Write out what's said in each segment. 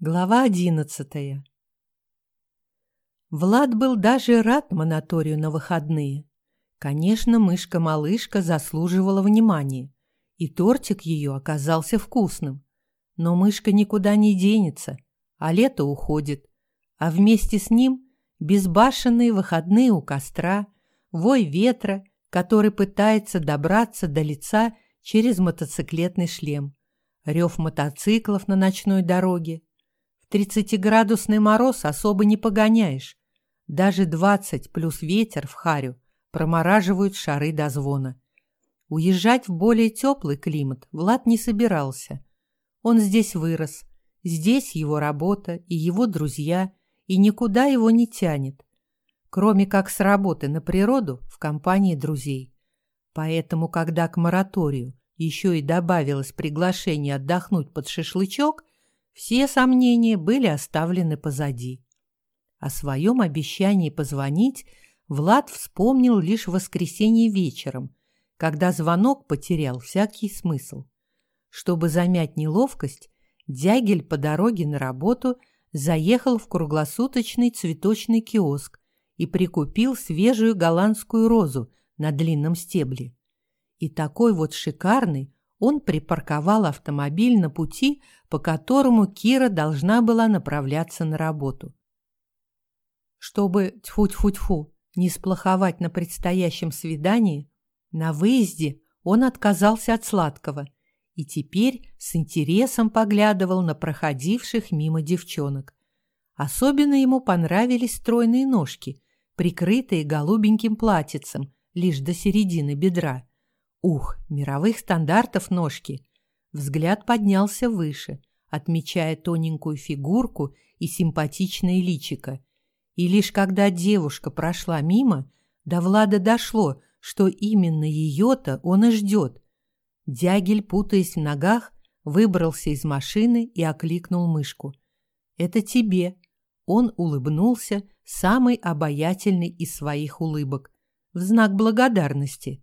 Глава одиннадцатая. Влад был даже рад монаторию на выходные. Конечно, мышка-малышка заслуживала внимания, и тортик ее оказался вкусным. Но мышка никуда не денется, а лето уходит, а вместе с ним безбашенные выходные у костра, вой ветра, который пытается добраться до лица через мотоциклетный шлем, рев мотоциклов на ночной дороге, Тридцатиградусный мороз особо не погоняешь. Даже двадцать плюс ветер в харю промораживают шары до звона. Уезжать в более теплый климат Влад не собирался. Он здесь вырос, здесь его работа и его друзья, и никуда его не тянет, кроме как с работы на природу в компании друзей. Поэтому, когда к мораторию еще и добавилось приглашение отдохнуть под шашлычок, все сомнения были оставлены позади. О своем обещании позвонить Влад вспомнил лишь в воскресенье вечером, когда звонок потерял всякий смысл. Чтобы замять неловкость, Дягель по дороге на работу заехал в круглосуточный цветочный киоск и прикупил свежую голландскую розу на длинном стебле. И такой вот шикарный, он припарковал автомобиль на пути, по которому Кира должна была направляться на работу. Чтобы, тьфу-тьфу-тьфу, не сплоховать на предстоящем свидании, на выезде он отказался от сладкого и теперь с интересом поглядывал на проходивших мимо девчонок. Особенно ему понравились стройные ножки, прикрытые голубеньким платьицем лишь до середины бедра. Ух, мировых стандартов ножки. Взгляд поднялся выше, отмечая тоненькую фигурку и симпатичное личико. И лишь когда девушка прошла мимо, до Влада дошло, что именно ее-то он и ждет. Дягель, путаясь в ногах, выбрался из машины и окликнул мышку. «Это тебе». Он улыбнулся, самый обаятельный из своих улыбок, в знак благодарности.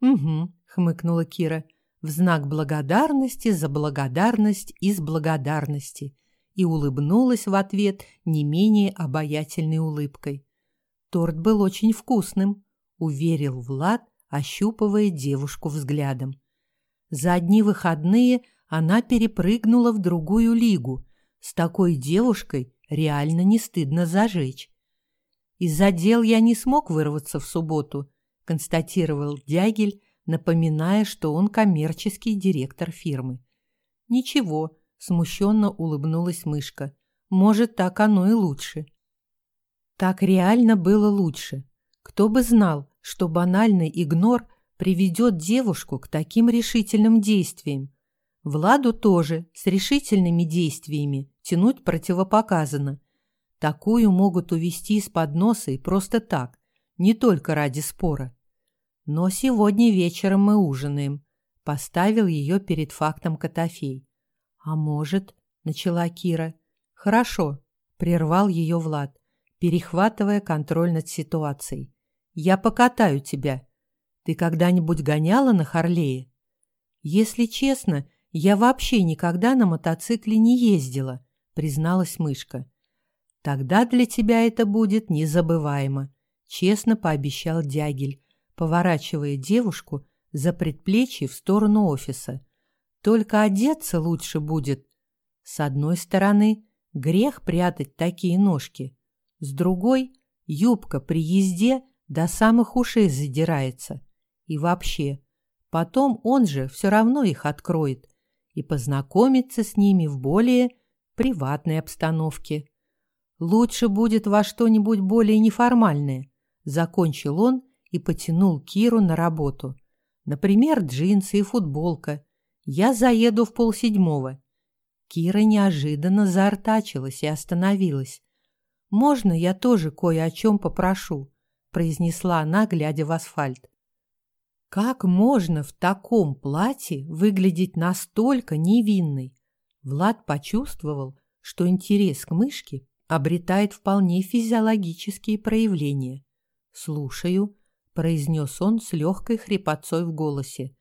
«Угу», — хмыкнула Кира, в знак благодарности за благодарность из благодарности и улыбнулась в ответ не менее обаятельной улыбкой. Торт был очень вкусным, уверил Влад, ощупывая девушку взглядом. За одни выходные она перепрыгнула в другую лигу. С такой девушкой реально не стыдно зажечь. Из-за дел я не смог вырваться в субботу, констатировал Дягель, напоминая, что он коммерческий директор фирмы. Ничего, смущенно улыбнулась мышка. Может, так оно и лучше. Так реально было лучше. Кто бы знал, что банальный игнор приведет девушку к таким решительным действиям. Владу тоже с решительными действиями тянуть противопоказано. Такую могут увести из-под носа и просто так, не только ради спора. Но сегодня вечером мы ужинаем. Поставил ее перед фактом Котофей. А может, начала Кира. Хорошо, прервал ее Влад, перехватывая контроль над ситуацией. Я покатаю тебя. Ты когда-нибудь гоняла на Харлее? Если честно, я вообще никогда на мотоцикле не ездила, призналась мышка. Тогда для тебя это будет незабываемо, честно пообещал Дягель, поворачивая девушку за предплечье в сторону офиса. Только одеться лучше будет. С одной стороны, грех прятать такие ножки. С другой, юбка при езде до самых ушей задирается. И вообще, потом он же все равно их откроет и познакомится с ними в более приватной обстановке. Лучше будет во что-нибудь более неформальное, закончил он и потянул Киру на работу. Например, джинсы и футболка. Я заеду в полседьмого. Кира неожиданно заортачилась и остановилась. «Можно я тоже кое о чем попрошу?» – произнесла она, глядя в асфальт. «Как можно в таком платье выглядеть настолько невинной?» Влад почувствовал, что интерес к мышке обретает вполне физиологические проявления. «Слушаю», произнес он с легкой хрипотцой в голосе.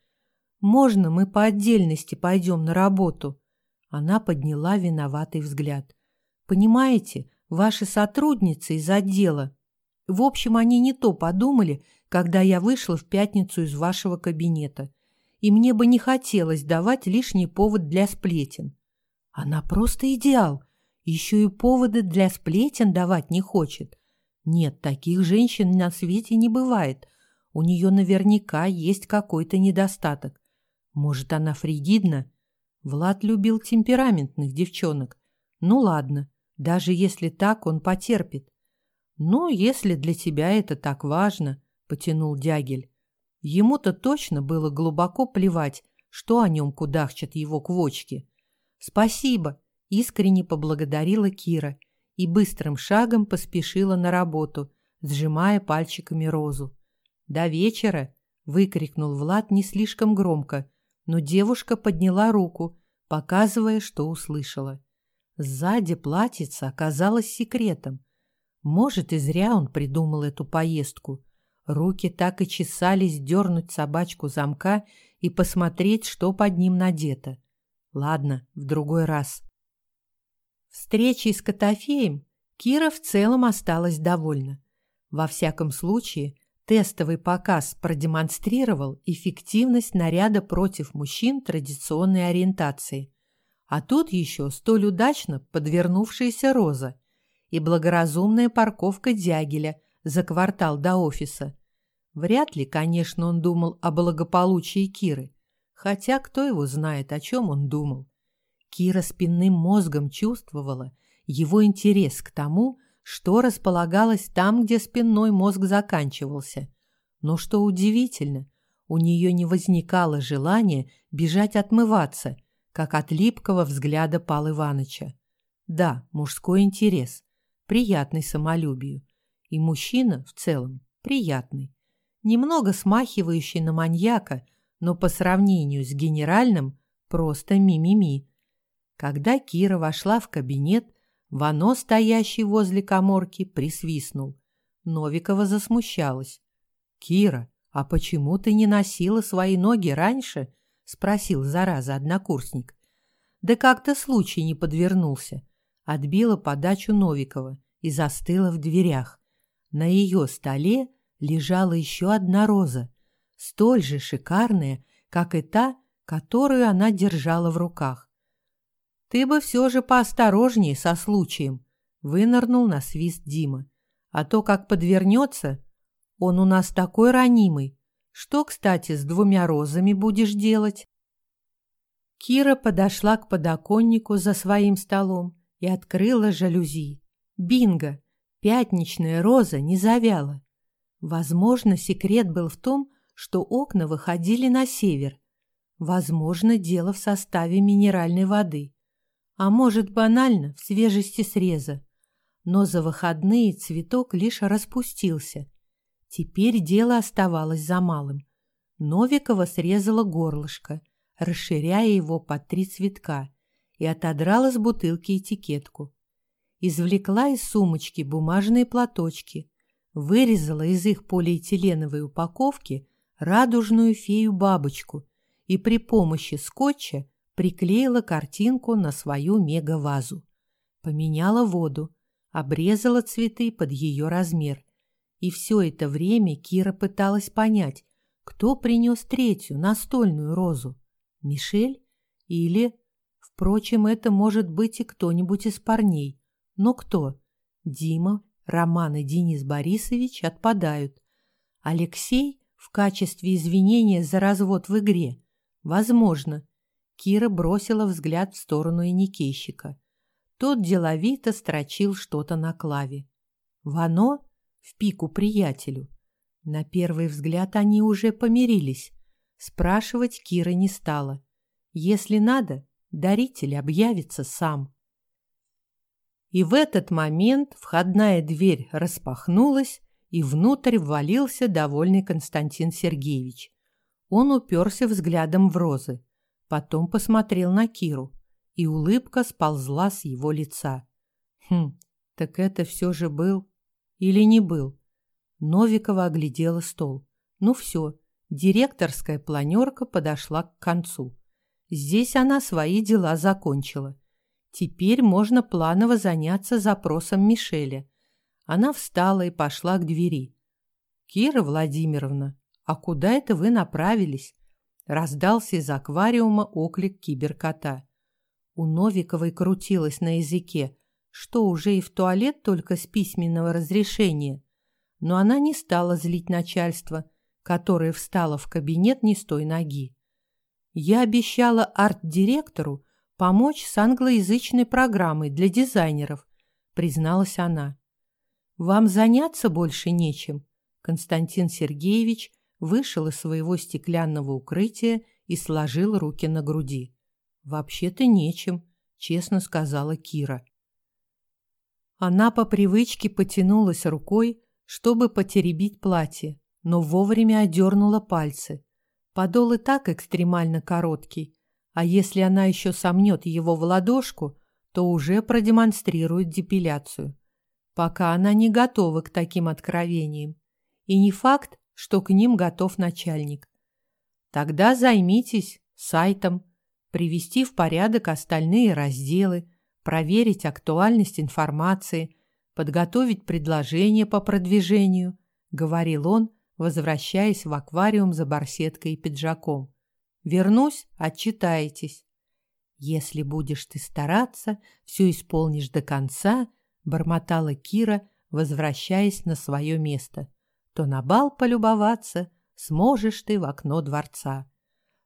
«Можно мы по отдельности пойдем на работу?» Она подняла виноватый взгляд. Понимаете, ваши сотрудницы из отдела. В общем, они не то подумали, когда я вышла в пятницу из вашего кабинета. И мне бы не хотелось давать лишний повод для сплетен. Она просто идеал. Еще и поводы для сплетен давать не хочет. Нет, таких женщин на свете не бывает. У нее наверняка есть какой-то недостаток. Может, она фригидна? Влад любил темпераментных девчонок. Ну ладно, даже если так, он потерпит. Ну, если для тебя это так важно, потянул Дягель. Ему-то точно было глубоко плевать, что о нем кудахчат его квочки. Спасибо, искренне поблагодарила Кира и быстрым шагом поспешила на работу, сжимая пальчиками розу. До вечера, выкрикнул Влад не слишком громко, но девушка подняла руку, показывая, что услышала. Сзади платьица оказалась секретом. Может, и зря он придумал эту поездку. Руки так и чесались дернуть собачку замка и посмотреть, что под ним надето. Ладно, в другой раз. Встречей с Котофеем Кира в целом осталась довольна. Во всяком случае, тестовый показ продемонстрировал эффективность наряда против мужчин традиционной ориентации. А тут еще столь удачно подвернувшаяся роза и благоразумная парковка Дягеля за квартал до офиса. Вряд ли, конечно, он думал о благополучии Киры, хотя кто его знает, о чем он думал. Кира спинным мозгом чувствовала его интерес к тому, что располагалось там, где спинной мозг заканчивался. Но что удивительно, у нее не возникало желания бежать отмываться – как от липкого взгляда Пал Иваныча. Да, мужской интерес, приятный самолюбию. И мужчина в целом приятный. Немного смахивающий на маньяка, но по сравнению с генеральным просто мимими. Когда Кира вошла в кабинет, Вано, стоящий возле коморки, присвистнул. Новикова засмущалась. «Кира, а почему ты не носила свои ноги раньше?» спросил зараза однокурсник. Да как-то случай не подвернулся. Отбила подачу Новикова и застыла в дверях. На ее столе лежала еще одна роза, столь же шикарная, как и та, которую она держала в руках. «Ты бы все же поосторожнее со случаем», — вынырнул на свист Дима. «А то, как подвернется, он у нас такой ранимый, что, кстати, с двумя розами будешь делать? Кира подошла к подоконнику за своим столом и открыла жалюзи. Бинго! Пятничная роза не завяла. Возможно, секрет был в том, что окна выходили на север. Возможно, дело в составе минеральной воды. А может, банально, в свежести среза. Но за выходные цветок лишь распустился – Теперь дело оставалось за малым. Новикова срезала горлышко, расширяя его под три цветка, и отодрала с бутылки этикетку. Извлекла из сумочки бумажные платочки, вырезала из их полиэтиленовой упаковки радужную фею-бабочку и при помощи скотча приклеила картинку на свою мегавазу. Поменяла воду, обрезала цветы под ее размер и все это время Кира пыталась понять, кто принес третью настольную розу. Мишель или... Впрочем, это может быть и кто-нибудь из парней. Но кто? Дима, Роман и Денис Борисович отпадают. Алексей в качестве извинения за развод в игре? Возможно. Кира бросила взгляд в сторону Яникейщика. Тот деловито строчил что-то на клаве. Вано в пику приятелю. На первый взгляд они уже помирились. Спрашивать Кира не стала. Если надо, даритель объявится сам. И в этот момент входная дверь распахнулась, и внутрь ввалился довольный Константин Сергеевич. Он уперся взглядом в розы, потом посмотрел на Киру, и улыбка сползла с его лица. Хм, так это все же был или не был? Новикова оглядела стол. Ну все, директорская планерка подошла к концу. Здесь она свои дела закончила. Теперь можно планово заняться запросом Мишеля. Она встала и пошла к двери. «Кира Владимировна, а куда это вы направились?» Раздался из аквариума оклик киберкота. У Новиковой крутилось на языке, что уже и в туалет только с письменного разрешения. Но она не стала злить начальство, которое встало в кабинет не с той ноги. Я обещала арт-директору помочь с англоязычной программой для дизайнеров, призналась она. Вам заняться больше нечем. Константин Сергеевич вышел из своего стеклянного укрытия и сложил руки на груди. «Вообще-то нечем», — честно сказала Кира. Она по привычке потянулась рукой, чтобы потеребить платье, но вовремя одернула пальцы. Подол и так экстремально короткий, а если она еще сомнет его в ладошку, то уже продемонстрирует депиляцию. Пока она не готова к таким откровениям. И не факт, что к ним готов начальник. Тогда займитесь сайтом, привести в порядок остальные разделы, проверить актуальность информации, подготовить предложение по продвижению, говорил он, возвращаясь в аквариум за барсеткой и пиджаком. Вернусь, отчитаетесь. Если будешь ты стараться, все исполнишь до конца, бормотала Кира, возвращаясь на свое место то на бал полюбоваться сможешь ты в окно дворца.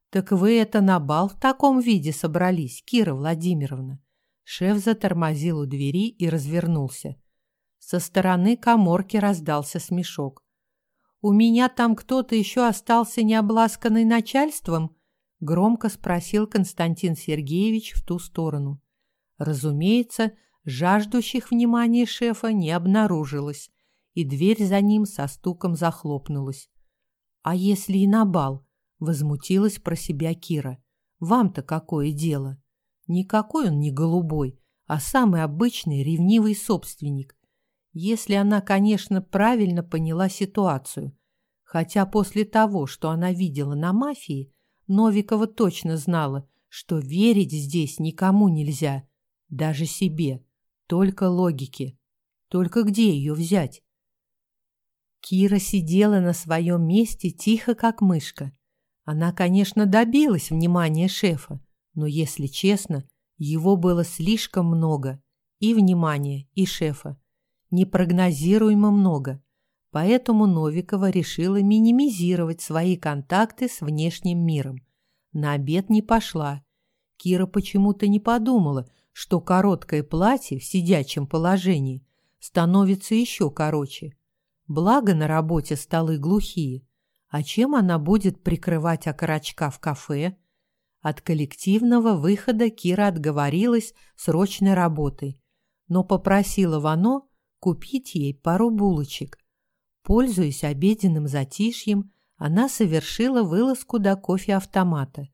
Так вы это на бал в таком виде собрались, Кира Владимировна? Шеф затормозил у двери и развернулся. Со стороны каморки раздался смешок. «У меня там кто-то еще остался необласканный начальством?» — громко спросил Константин Сергеевич в ту сторону. Разумеется, жаждущих внимания шефа не обнаружилось, и дверь за ним со стуком захлопнулась. «А если и на бал?» — возмутилась про себя Кира. «Вам-то какое дело? Никакой он не голубой, а самый обычный ревнивый собственник. Если она, конечно, правильно поняла ситуацию. Хотя после того, что она видела на мафии, Новикова точно знала, что верить здесь никому нельзя, даже себе, только логике. Только где ее взять? Кира сидела на своем месте тихо, как мышка. Она, конечно, добилась внимания шефа, но, если честно, его было слишком много. И внимания, и шефа. Непрогнозируемо много. Поэтому Новикова решила минимизировать свои контакты с внешним миром. На обед не пошла. Кира почему-то не подумала, что короткое платье в сидячем положении становится еще короче – Благо на работе столы глухие. А чем она будет прикрывать окорочка в кафе? От коллективного выхода Кира отговорилась срочной работой, но попросила Вано купить ей пару булочек. Пользуясь обеденным затишьем, она совершила вылазку до кофе-автомата.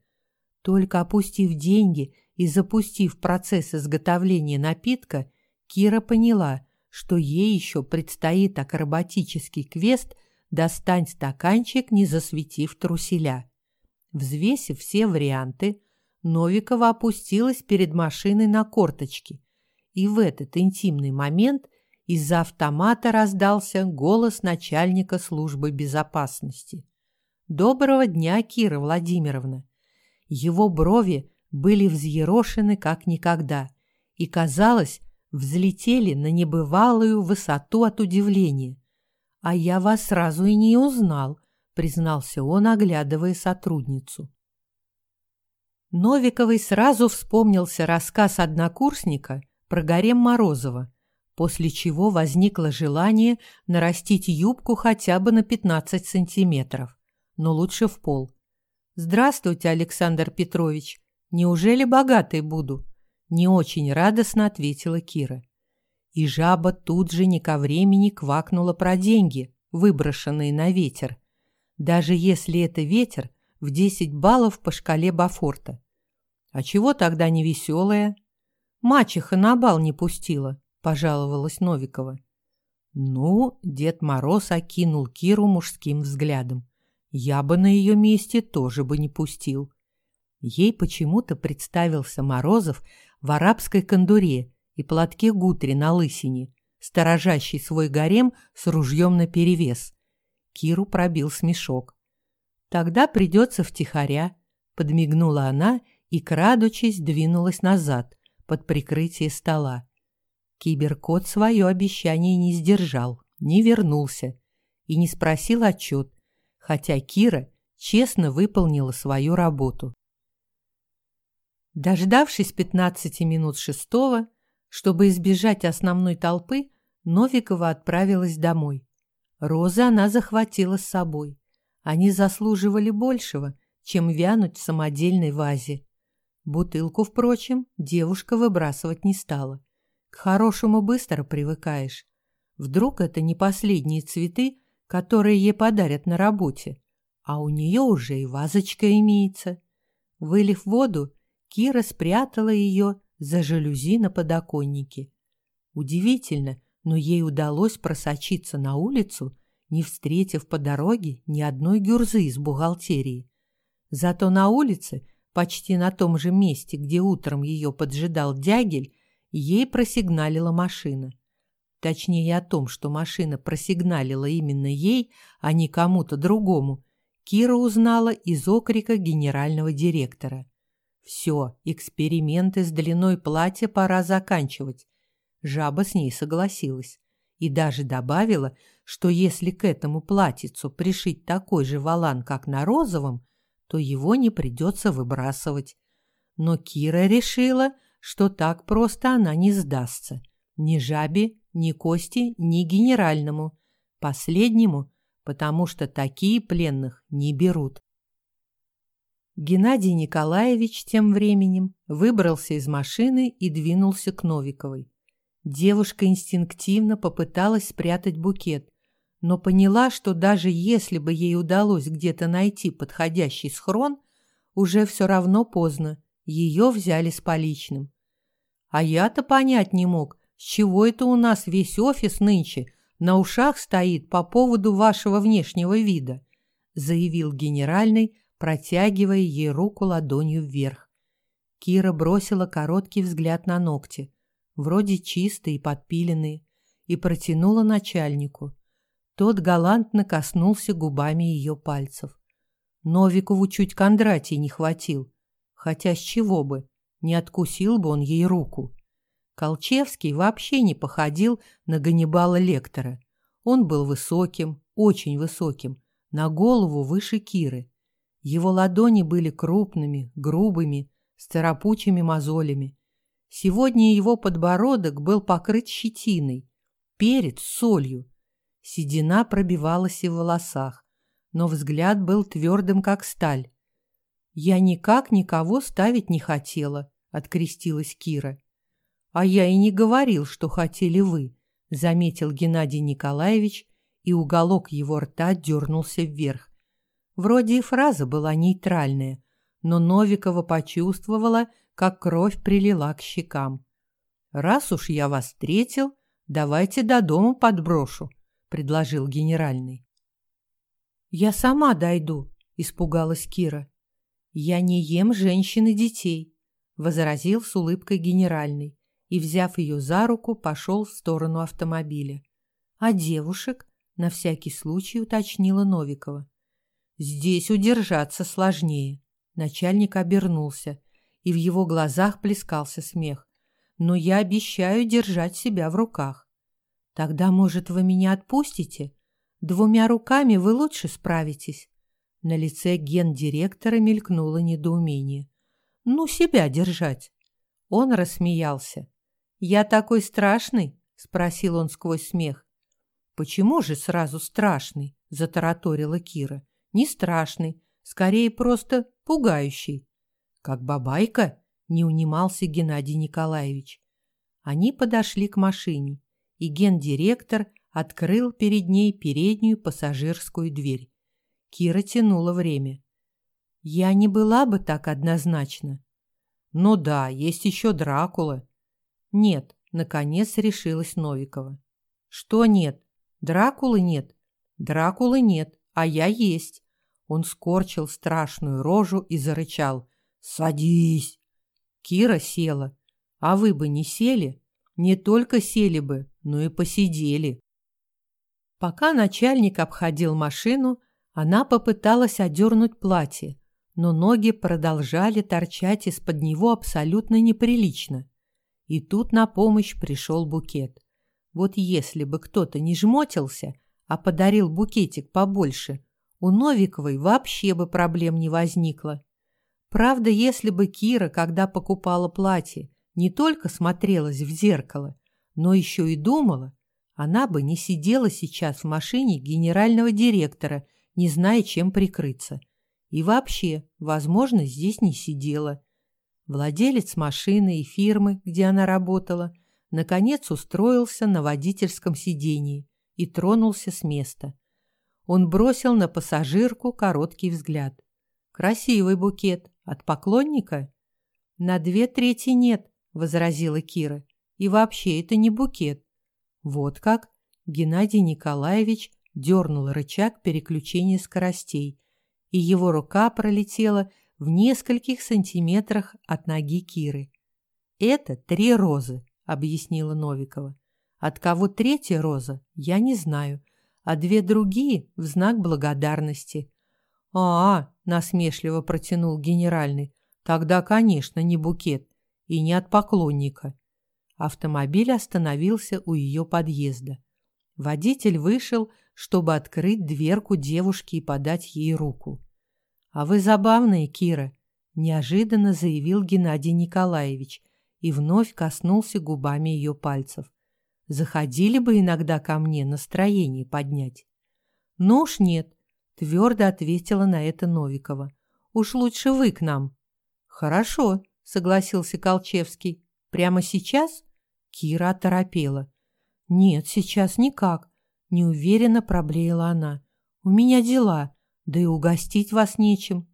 Только опустив деньги и запустив процесс изготовления напитка, Кира поняла, что ей еще предстоит акробатический квест «Достань стаканчик, не засветив труселя». Взвесив все варианты, Новикова опустилась перед машиной на корточки, и в этот интимный момент из-за автомата раздался голос начальника службы безопасности. «Доброго дня, Кира Владимировна!» Его брови были взъерошены как никогда, и казалось, взлетели на небывалую высоту от удивления. «А я вас сразу и не узнал», — признался он, оглядывая сотрудницу. Новиковой сразу вспомнился рассказ однокурсника про гарем Морозова, после чего возникло желание нарастить юбку хотя бы на 15 сантиметров, но лучше в пол. «Здравствуйте, Александр Петрович. Неужели богатой буду?» Не очень радостно ответила Кира. И жаба тут же не ко времени квакнула про деньги, выброшенные на ветер. Даже если это ветер в 10 баллов по шкале Бафорта. А чего тогда не веселая? Мачеха на бал не пустила, пожаловалась Новикова. Ну, Дед Мороз окинул Киру мужским взглядом. Я бы на ее месте тоже бы не пустил. Ей почему-то представился Морозов в арабской кондуре и платке гутри на лысине, сторожащий свой гарем с ружьем наперевес. Киру пробил смешок. «Тогда придется втихаря», — подмигнула она и, крадучись, двинулась назад, под прикрытие стола. Киберкот свое обещание не сдержал, не вернулся и не спросил отчет, хотя Кира честно выполнила свою работу. Дождавшись 15 минут шестого, чтобы избежать основной толпы, Новикова отправилась домой. Розы она захватила с собой. Они заслуживали большего, чем вянуть в самодельной вазе. Бутылку, впрочем, девушка выбрасывать не стала. К хорошему быстро привыкаешь. Вдруг это не последние цветы, которые ей подарят на работе, а у нее уже и вазочка имеется. Вылив воду, Кира спрятала ее за жалюзи на подоконнике. Удивительно, но ей удалось просочиться на улицу, не встретив по дороге ни одной гюрзы из бухгалтерии. Зато на улице, почти на том же месте, где утром ее поджидал дягель, ей просигналила машина. Точнее о том, что машина просигналила именно ей, а не кому-то другому, Кира узнала из окрика генерального директора. Все, эксперименты с длиной платья пора заканчивать. Жаба с ней согласилась и даже добавила, что если к этому платьицу пришить такой же валан, как на розовом, то его не придется выбрасывать. Но Кира решила, что так просто она не сдастся. Ни жабе, ни Кости, ни генеральному. Последнему, потому что такие пленных не берут. Геннадий Николаевич тем временем выбрался из машины и двинулся к Новиковой. Девушка инстинктивно попыталась спрятать букет, но поняла, что даже если бы ей удалось где-то найти подходящий схрон, уже все равно поздно, ее взяли с поличным. А я-то понять не мог, с чего это у нас весь офис нынче на ушах стоит по поводу вашего внешнего вида, заявил генеральный, протягивая ей руку ладонью вверх. Кира бросила короткий взгляд на ногти, вроде чистые и подпиленные, и протянула начальнику. Тот галантно коснулся губами ее пальцев. Новикову чуть Кондратий не хватил, хотя с чего бы, не откусил бы он ей руку. Колчевский вообще не походил на Ганнибала Лектора. Он был высоким, очень высоким, на голову выше Киры. Его ладони были крупными, грубыми, с царапучими мозолями. Сегодня его подбородок был покрыт щетиной, перец солью. Седина пробивалась и в волосах, но взгляд был твердым, как сталь. «Я никак никого ставить не хотела», — открестилась Кира. «А я и не говорил, что хотели вы», — заметил Геннадий Николаевич, и уголок его рта дернулся вверх. Вроде и фраза была нейтральная, но Новикова почувствовала, как кровь прилила к щекам. «Раз уж я вас встретил, давайте до дома подброшу», — предложил генеральный. «Я сама дойду», — испугалась Кира. «Я не ем женщин и детей», — возразил с улыбкой генеральный и, взяв ее за руку, пошел в сторону автомобиля. «А девушек?» — на всякий случай уточнила Новикова. Здесь удержаться сложнее. Начальник обернулся, и в его глазах плескался смех. Но я обещаю держать себя в руках. Тогда, может, вы меня отпустите? Двумя руками вы лучше справитесь. На лице гендиректора мелькнуло недоумение. Ну, себя держать. Он рассмеялся. Я такой страшный? спросил он сквозь смех. Почему же сразу страшный? затараторила Кира не страшный, скорее просто пугающий. Как бабайка, не унимался Геннадий Николаевич. Они подошли к машине, и гендиректор открыл перед ней переднюю пассажирскую дверь. Кира тянула время. Я не была бы так однозначна. Ну да, есть еще Дракула. Нет, наконец решилась Новикова. Что нет? Дракулы нет. Дракулы нет а я есть. Он скорчил страшную рожу и зарычал. «Садись!» Кира села. А вы бы не сели? Не только сели бы, но и посидели. Пока начальник обходил машину, она попыталась одернуть платье, но ноги продолжали торчать из-под него абсолютно неприлично. И тут на помощь пришел букет. Вот если бы кто-то не жмотился, а подарил букетик побольше, у Новиковой вообще бы проблем не возникло. Правда, если бы Кира, когда покупала платье, не только смотрелась в зеркало, но еще и думала, она бы не сидела сейчас в машине генерального директора, не зная, чем прикрыться. И вообще, возможно, здесь не сидела. Владелец машины и фирмы, где она работала, наконец устроился на водительском сидении и тронулся с места. Он бросил на пассажирку короткий взгляд. Красивый букет, от поклонника? На две трети нет, возразила Кира. И вообще это не букет. Вот как? Геннадий Николаевич дернул рычаг переключения скоростей, и его рука пролетела в нескольких сантиметрах от ноги Киры. «Это три розы», — объяснила Новикова. «От кого третья роза, я не знаю, а две другие — в знак благодарности. «А, — насмешливо протянул генеральный, — тогда, конечно, не букет и не от поклонника». Автомобиль остановился у ее подъезда. Водитель вышел, чтобы открыть дверку девушки и подать ей руку. «А вы забавная, Кира», — неожиданно заявил Геннадий Николаевич и вновь коснулся губами ее пальцев. «Заходили бы иногда ко мне настроение поднять». «Ну уж нет, Твердо ответила на это Новикова. Уж лучше вы к нам. Хорошо, согласился Колчевский. Прямо сейчас? Кира оторопела. Нет, сейчас никак, неуверенно проблеяла она. У меня дела, да и угостить вас нечем.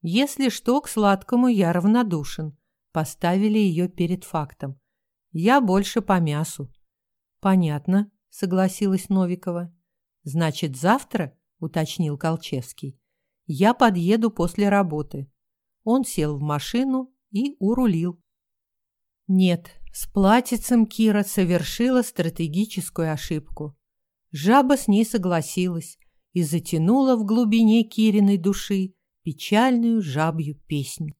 Если что, к сладкому я равнодушен. Поставили ее перед фактом. Я больше по мясу. Понятно, согласилась Новикова. Значит, завтра — уточнил Колчевский. «Я подъеду после работы». Он сел в машину и урулил. Нет, с платьицем Кира совершила стратегическую ошибку. Жаба с ней согласилась и затянула в глубине Кириной души печальную жабью песню.